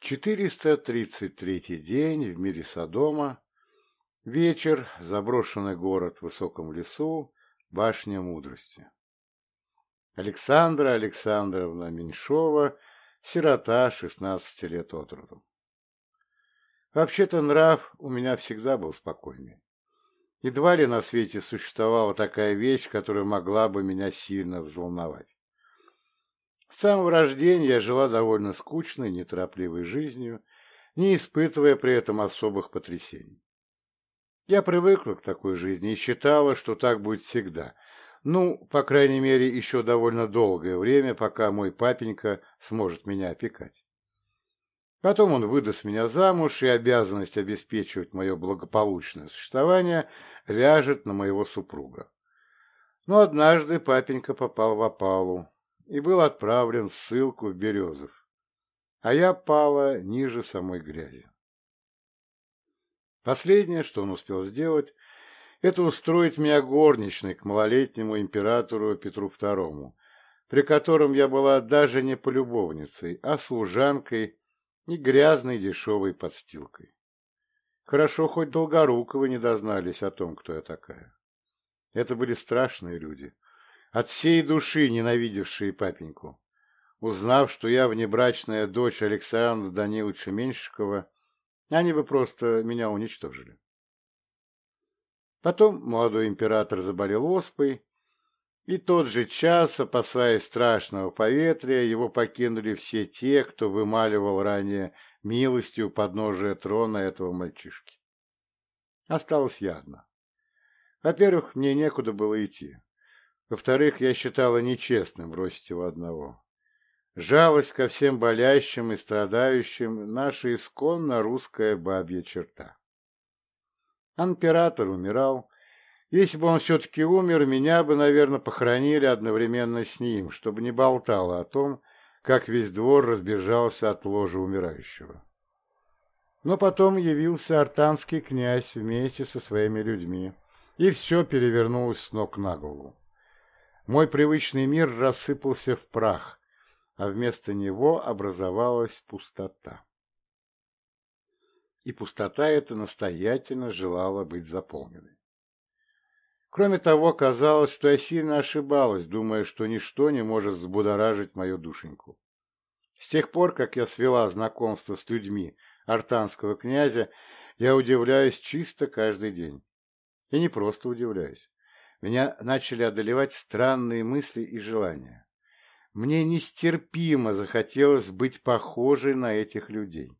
433 день в мире Содома. Вечер, заброшенный город в высоком лесу, башня мудрости. Александра Александровна Меньшова, сирота, 16 лет от роду. Вообще-то нрав у меня всегда был спокойный. Едва ли на свете существовала такая вещь, которая могла бы меня сильно взволновать. С самого рождения я жила довольно скучной, неторопливой жизнью, не испытывая при этом особых потрясений. Я привыкла к такой жизни и считала, что так будет всегда. Ну, по крайней мере, еще довольно долгое время, пока мой папенька сможет меня опекать. Потом он выдаст меня замуж, и обязанность обеспечивать мое благополучное существование ляжет на моего супруга. Но однажды папенька попал в опалу, и был отправлен в ссылку в Березов, а я пала ниже самой грязи. Последнее, что он успел сделать, это устроить меня горничной к малолетнему императору Петру II, при котором я была даже не полюбовницей, а служанкой и грязной дешевой подстилкой. Хорошо, хоть Долгоруковы не дознались о том, кто я такая. Это были страшные люди, от всей души ненавидевшие папеньку. Узнав, что я внебрачная дочь Александра Даниловича Меньшикова, они бы просто меня уничтожили. Потом молодой император заболел оспой, и тот же час, опасаясь страшного поветрия, его покинули все те, кто вымаливал ранее милостью подножия трона этого мальчишки. Осталась я одна. Во-первых, мне некуда было идти. Во-вторых, я считала нечестным бросить его одного. Жалость ко всем болящим и страдающим – наша исконно русская бабья черта. Император умирал. Если бы он все-таки умер, меня бы, наверное, похоронили одновременно с ним, чтобы не болтало о том, как весь двор разбежался от ложа умирающего. Но потом явился артанский князь вместе со своими людьми, и все перевернулось с ног на голову. Мой привычный мир рассыпался в прах, а вместо него образовалась пустота. И пустота эта настоятельно желала быть заполненной. Кроме того, казалось, что я сильно ошибалась, думая, что ничто не может взбудоражить мою душеньку. С тех пор, как я свела знакомство с людьми артанского князя, я удивляюсь чисто каждый день. И не просто удивляюсь меня начали одолевать странные мысли и желания. Мне нестерпимо захотелось быть похожей на этих людей.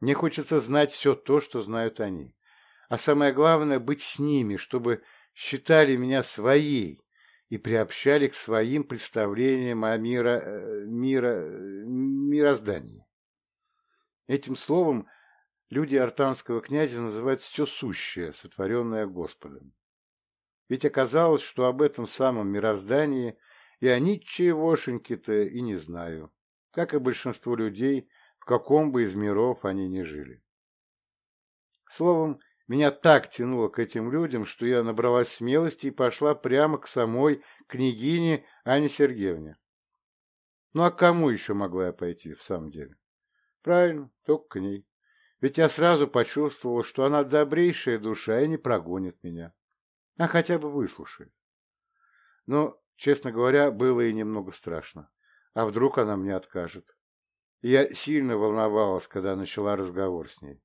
Мне хочется знать все то, что знают они. А самое главное — быть с ними, чтобы считали меня своей и приобщали к своим представлениям о мира, э, мира, мироздании. Этим словом люди артанского князя называют все сущее, сотворенное Господом. Ведь оказалось, что об этом самом мироздании я ничегошеньки-то и не знаю, как и большинство людей, в каком бы из миров они ни жили. Словом, меня так тянуло к этим людям, что я набралась смелости и пошла прямо к самой княгине Ане Сергеевне. Ну а к кому еще могла я пойти в самом деле? Правильно, только к ней. Ведь я сразу почувствовала, что она добрейшая душа и не прогонит меня а хотя бы выслушает. Но, честно говоря, было и немного страшно. А вдруг она мне откажет? Я сильно волновалась, когда начала разговор с ней.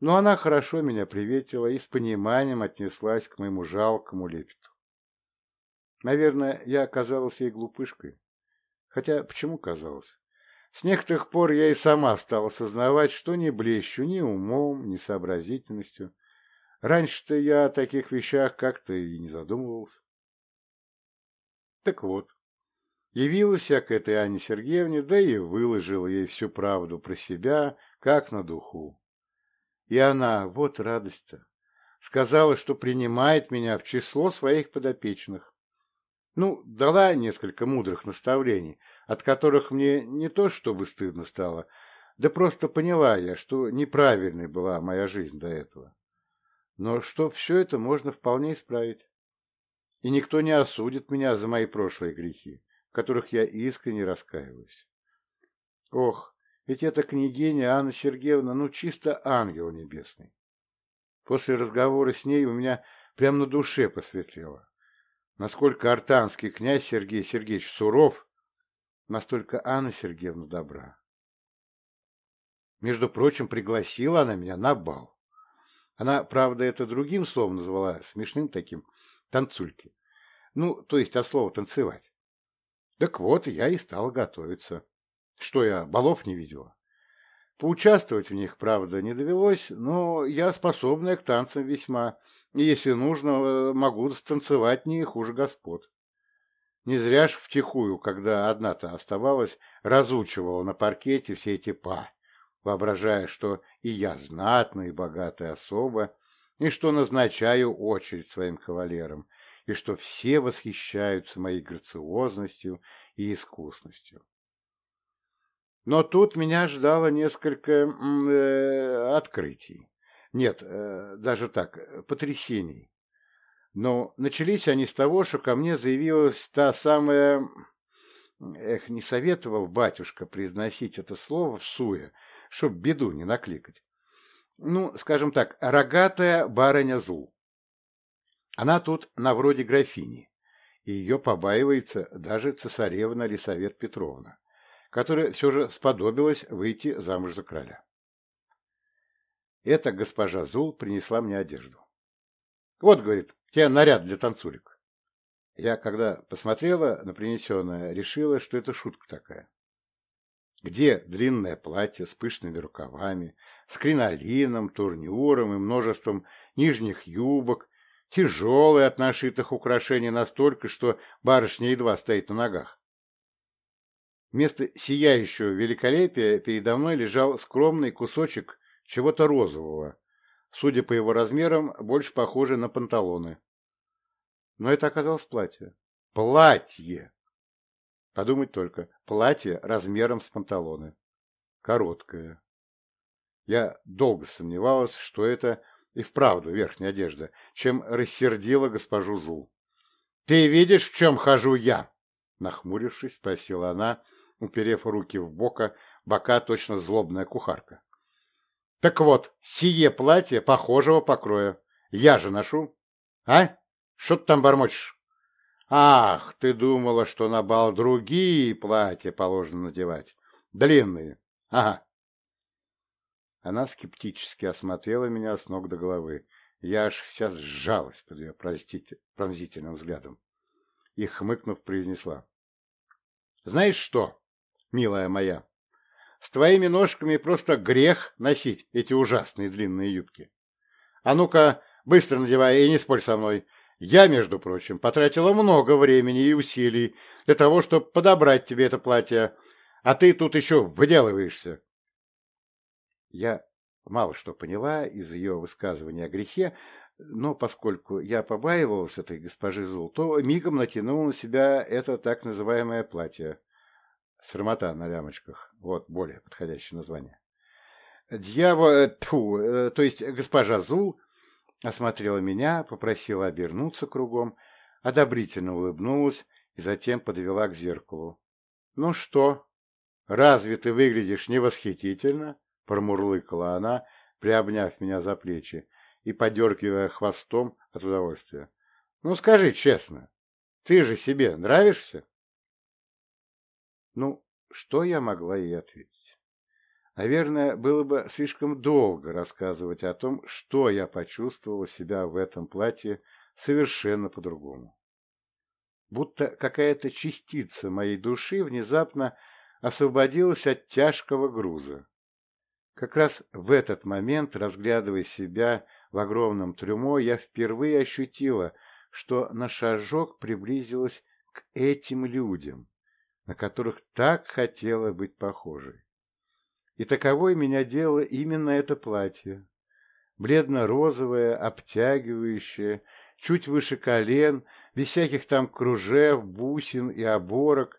Но она хорошо меня приветила и с пониманием отнеслась к моему жалкому лепету. Наверное, я оказалась ей глупышкой. Хотя почему казалось? С некоторых пор я и сама стала сознавать, что не блещу ни умом, ни сообразительностью, Раньше-то я о таких вещах как-то и не задумывался. Так вот, явилась я к этой Анне Сергеевне, да и выложила ей всю правду про себя, как на духу. И она, вот радость-то, сказала, что принимает меня в число своих подопечных. Ну, дала несколько мудрых наставлений, от которых мне не то чтобы стыдно стало, да просто поняла я, что неправильной была моя жизнь до этого но что все это можно вполне исправить. И никто не осудит меня за мои прошлые грехи, в которых я искренне раскаиваюсь. Ох, Ведь эта княгиня Анна Сергеевна, ну, чисто ангел небесный. После разговора с ней у меня прямо на душе посветлело. Насколько артанский князь Сергей Сергеевич суров, настолько Анна Сергеевна добра. Между прочим, пригласила она меня на бал. Она, правда, это другим словом назвала, смешным таким, танцульки. Ну, то есть от слова «танцевать». Так вот, я и стал готовиться. Что я, балов не видела? Поучаствовать в них, правда, не довелось, но я способная к танцам весьма, и, если нужно, могу станцевать не хуже господ. Не зря ж втихую, когда одна-то оставалась, разучивала на паркете все эти па воображая, что и я знатная и богатая особа, и что назначаю очередь своим кавалерам, и что все восхищаются моей грациозностью и искусностью. Но тут меня ждало несколько э, открытий. Нет, э, даже так, потрясений. Но начались они с того, что ко мне заявилась та самая... Эх, не советовал батюшка произносить это слово в суе, чтоб беду не накликать. Ну, скажем так, рогатая барыня Зул. Она тут на вроде графини, и ее побаивается даже цесаревна Лисавет Петровна, которая все же сподобилась выйти замуж за короля. Эта госпожа Зул принесла мне одежду. Вот, говорит, тебе наряд для танцулек. Я, когда посмотрела на принесенное, решила, что это шутка такая где длинное платье с пышными рукавами, с кринолином, турнюром и множеством нижних юбок, тяжелые от нашитых украшений настолько, что барышня едва стоит на ногах. Вместо сияющего великолепия передо мной лежал скромный кусочек чего-то розового, судя по его размерам, больше похожий на панталоны. Но это оказалось платье. Платье! Подумать только, платье размером с панталоны. Короткое. Я долго сомневалась, что это и вправду верхняя одежда, чем рассердила госпожу Зул. — Ты видишь, в чем хожу я? — нахмурившись, спросила она, уперев руки в бока, бока точно злобная кухарка. — Так вот, сие платье похожего покроя. Я же ношу. А? Что ты там бормочешь? Ах, ты думала, что на бал другие платья положено надевать. Длинные. Ага. Она скептически осмотрела меня с ног до головы. Я аж вся сжалась под ее пронзительным взглядом. И, хмыкнув, произнесла. — Знаешь что, милая моя, с твоими ножками просто грех носить эти ужасные длинные юбки. А ну-ка, быстро надевай и не спорь со мной. — я, между прочим, потратила много времени и усилий для того, чтобы подобрать тебе это платье, а ты тут еще выделываешься. Я мало что поняла из ее высказывания о грехе, но поскольку я побаивалась этой госпожи Зул, то мигом натянула на себя это так называемое платье. Срамота на лямочках. Вот более подходящее название. Дьявол... Тьфу, э, то есть госпожа Зул осмотрела меня, попросила обернуться кругом, одобрительно улыбнулась и затем подвела к зеркалу. — Ну что, разве ты выглядишь невосхитительно? — промурлыкала она, приобняв меня за плечи и подергивая хвостом от удовольствия. — Ну, скажи честно, ты же себе нравишься? Ну, что я могла ей ответить? Наверное, было бы слишком долго рассказывать о том, что я почувствовала себя в этом платье совершенно по-другому. Будто какая-то частица моей души внезапно освободилась от тяжкого груза. Как раз в этот момент, разглядывая себя в огромном трюмо, я впервые ощутила, что на шажок приблизилась к этим людям, на которых так хотела быть похожей. И таковой меня делало именно это платье. Бледно-розовое, обтягивающее, чуть выше колен, без всяких там кружев, бусин и оборок.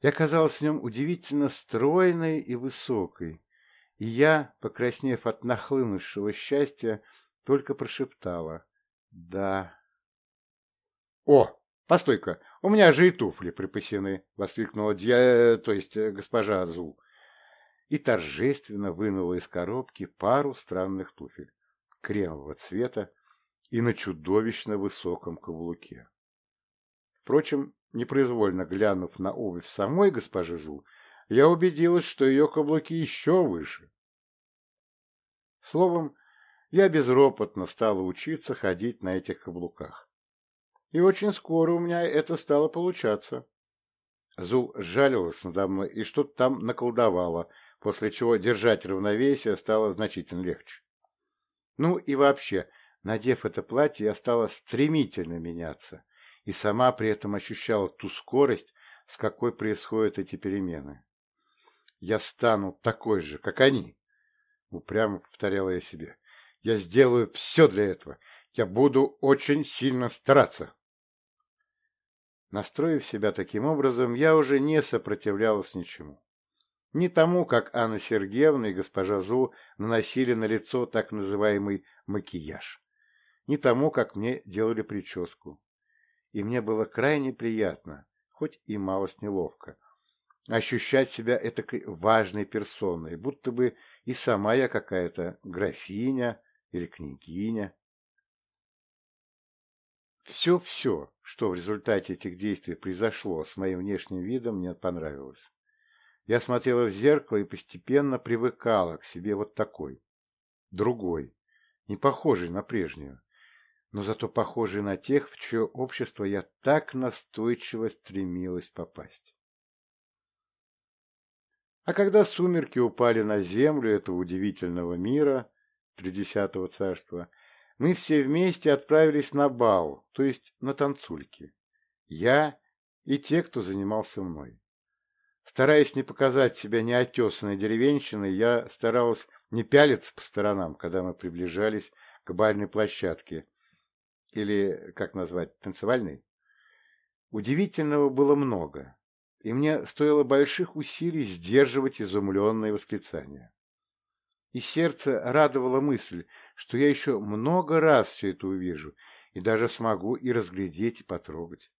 Я казалась в нем удивительно стройной и высокой. И я, покраснев от нахлынувшего счастья, только прошептала «Да». «О, постой-ка, у меня же и туфли припасены!» — воскликнула дья... то есть госпожа Азул и торжественно вынула из коробки пару странных туфель кремового цвета и на чудовищно высоком каблуке. Впрочем, непроизвольно глянув на обувь самой госпожи Зу, я убедилась, что ее каблуки еще выше. Словом, я безропотно стала учиться ходить на этих каблуках. И очень скоро у меня это стало получаться. Зул жалилась надо мной и что-то там наколдовала, после чего держать равновесие стало значительно легче. Ну и вообще, надев это платье, я стала стремительно меняться, и сама при этом ощущала ту скорость, с какой происходят эти перемены. «Я стану такой же, как они», — упрямо повторяла я себе. «Я сделаю все для этого. Я буду очень сильно стараться». Настроив себя таким образом, я уже не сопротивлялась ничему. Ни тому, как Анна Сергеевна и госпожа Зу наносили на лицо так называемый макияж, ни тому, как мне делали прическу. И мне было крайне приятно, хоть и малость неловко, ощущать себя этакой важной персоной, будто бы и сама я какая-то графиня или княгиня. Все-все, что в результате этих действий произошло с моим внешним видом, мне понравилось. Я смотрела в зеркало и постепенно привыкала к себе вот такой, другой, не похожей на прежнюю, но зато похожей на тех, в чье общество я так настойчиво стремилась попасть. А когда сумерки упали на землю этого удивительного мира, Тридесятого царства, мы все вместе отправились на бал, то есть на танцульки. Я и те, кто занимался мной. Стараясь не показать себя неотесанной деревенщиной, я старалась не пялиться по сторонам, когда мы приближались к бальной площадке, или, как назвать, танцевальной. Удивительного было много, и мне стоило больших усилий сдерживать изумленные восклицания. И сердце радовало мысль, что я еще много раз все это увижу, и даже смогу и разглядеть, и потрогать.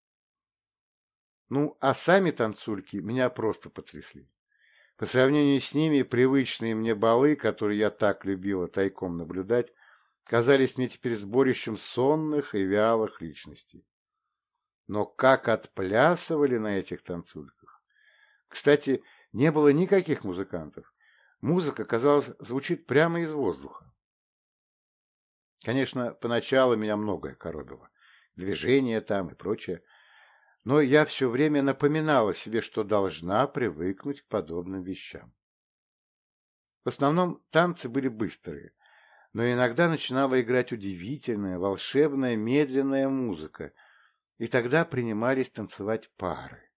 Ну, а сами танцульки меня просто потрясли. По сравнению с ними, привычные мне балы, которые я так любила тайком наблюдать, казались мне теперь сборищем сонных и вялых личностей. Но как отплясывали на этих танцульках! Кстати, не было никаких музыкантов. Музыка, казалось, звучит прямо из воздуха. Конечно, поначалу меня многое коробило. Движения там и прочее но я все время напоминала себе, что должна привыкнуть к подобным вещам. В основном танцы были быстрые, но иногда начинала играть удивительная, волшебная, медленная музыка, и тогда принимались танцевать пары.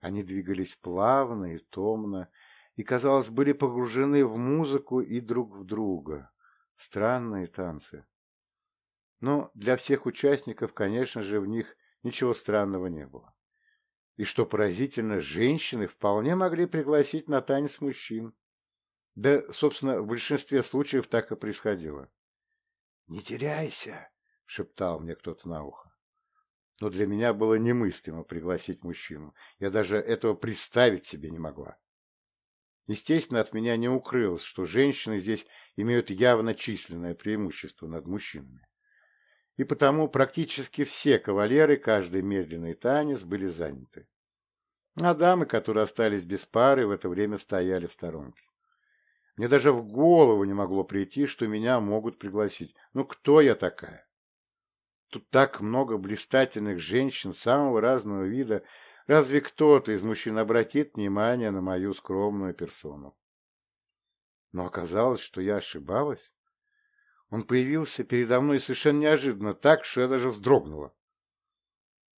Они двигались плавно и томно, и, казалось, были погружены в музыку и друг в друга. Странные танцы. Но для всех участников, конечно же, в них Ничего странного не было. И что поразительно, женщины вполне могли пригласить на танец мужчин. Да, собственно, в большинстве случаев так и происходило. «Не теряйся!» — шептал мне кто-то на ухо. Но для меня было немыслимо пригласить мужчину. Я даже этого представить себе не могла. Естественно, от меня не укрылось, что женщины здесь имеют явно численное преимущество над мужчинами и потому практически все кавалеры каждый медленный танец были заняты. А дамы, которые остались без пары, в это время стояли в сторонке. Мне даже в голову не могло прийти, что меня могут пригласить. Ну, кто я такая? Тут так много блистательных женщин самого разного вида. Разве кто-то из мужчин обратит внимание на мою скромную персону? Но оказалось, что я ошибалась. Он появился передо мной совершенно неожиданно, так, что я даже вздрогнула.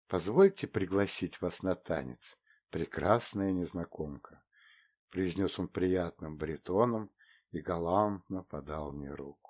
«Позвольте пригласить вас на танец, прекрасная незнакомка», — произнес он приятным баритоном и галантно подал мне руку.